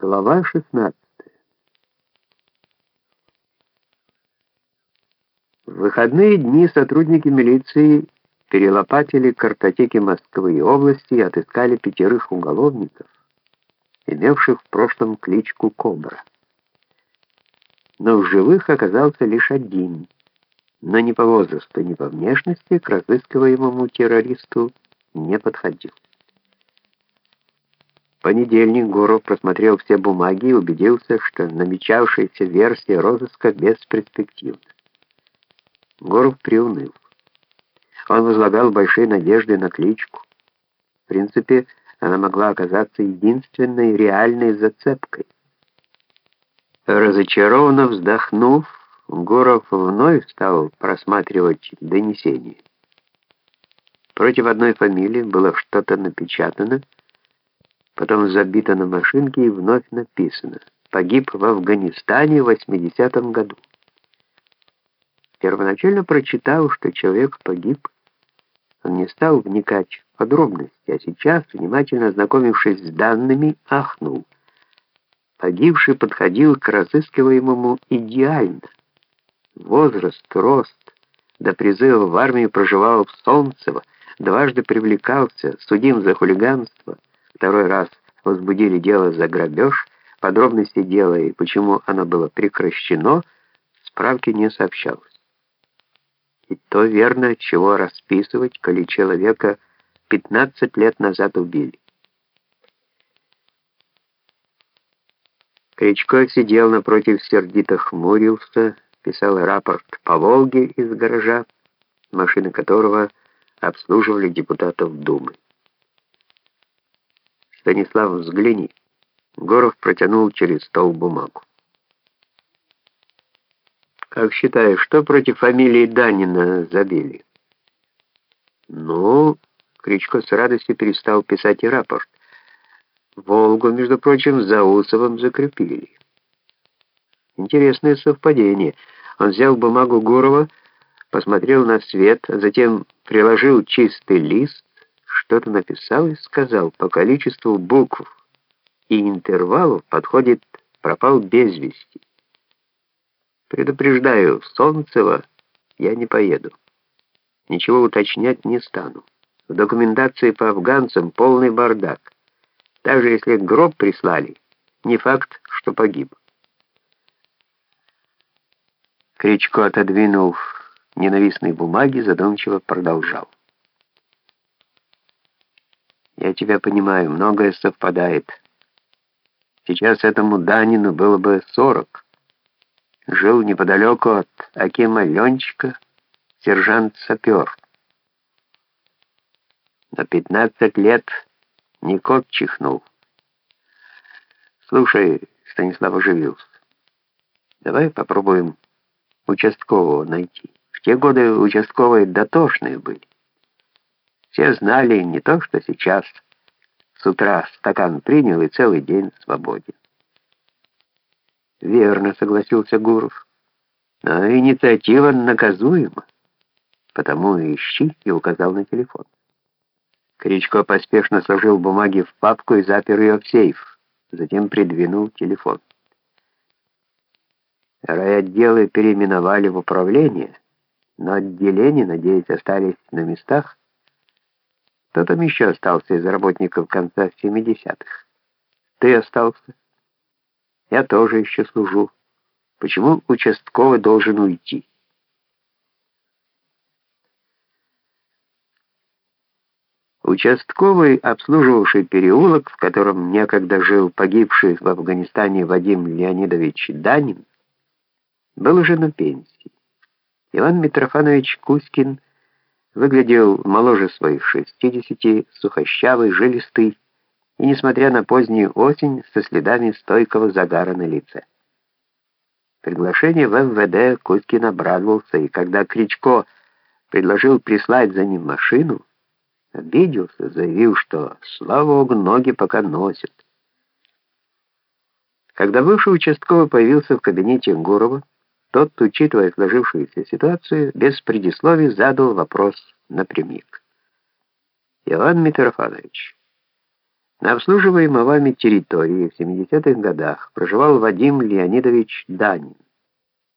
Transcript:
Глава 16. В выходные дни сотрудники милиции перелопатили картотеки Москвы и области и отыскали пятерых уголовников, имевших в прошлом кличку Кобра. Но в живых оказался лишь один, но ни по возрасту, ни по внешности к разыскиваемому террористу не подходил. Понедельник Гуров просмотрел все бумаги и убедился, что намечавшаяся версия розыска бесперспективна. Гуров приуныл. Он возлагал большие надежды на кличку. В принципе, она могла оказаться единственной реальной зацепкой. Разочарованно вздохнув, Гуров вновь стал просматривать донесения. Против одной фамилии было что-то напечатано, потом забито на машинке и вновь написано «Погиб в Афганистане в 80-м году». Первоначально прочитал, что человек погиб, он не стал вникать в подробности, а сейчас, внимательно ознакомившись с данными, ахнул. Погибший подходил к разыскиваемому идеально. Возраст, рост, до призыва в армию проживал в Солнцево, дважды привлекался, судим за хулиганство, второй раз возбудили дело за грабеж, подробности дела и почему оно было прекращено, справки не сообщалось. И то верно, чего расписывать, коли человека 15 лет назад убили. Кричко сидел напротив сердито хмурился, писал рапорт по Волге из гаража, машины которого обслуживали депутатов Думы. Станислав, взгляни. Горов протянул через стол бумагу. Как считаешь, что против фамилии Данина забили? Ну, Кричко с радостью перестал писать и рапорт. Волгу, между прочим, за Усовым закрепили. Интересное совпадение. Он взял бумагу Гурова, посмотрел на свет, затем приложил чистый лист, что-то написал и сказал, по количеству букв и интервалов подходит пропал без вести. Предупреждаю, Солнцева я не поеду. Ничего уточнять не стану. В документации по афганцам полный бардак. Даже если гроб прислали, не факт, что погиб. Кричко, отодвинув ненавистные бумаги, задумчиво продолжал. Я тебя понимаю, многое совпадает. Сейчас этому Данину было бы сорок жил неподалеку от Акима Ленчика сержант-сапер. На 15 лет не кот чихнул. Слушай, Станислав оживился. Давай попробуем участкового найти. В те годы участковые дотошные были. Все знали не то, что сейчас. С утра стакан принял и целый день свободен. Верно, согласился Гуров. Но инициатива наказуема. Потому ищи и указал на телефон. Кричко поспешно сложил бумаги в папку и запер ее в сейф. Затем придвинул телефон. Райотделы переименовали в управление, но отделения, надеюсь, остались на местах. Кто там еще остался из работников конца 70-х? Ты остался? Я тоже еще служу. Почему участковый должен уйти? Участковый, обслуживавший переулок, в котором некогда жил погибший в Афганистане Вадим Леонидович Данин, был уже на пенсии. Иван Митрофанович Кузькин выглядел моложе своих 60, сухощавый, жилистый, и, несмотря на позднюю осень, со следами стойкого загара на лице. Приглашение в МВД Кузькин обрадовался, и когда Кричко предложил прислать за ним машину, обиделся, заявил, что, слава богу, ноги пока носят. Когда бывший участковый появился в кабинете Гурова, тот, учитывая сложившуюся ситуацию, без предисловий задал вопрос напрямик. «Иван Митрофанович, На обслуживаемой вами территории в 70-х годах проживал Вадим Леонидович Данин.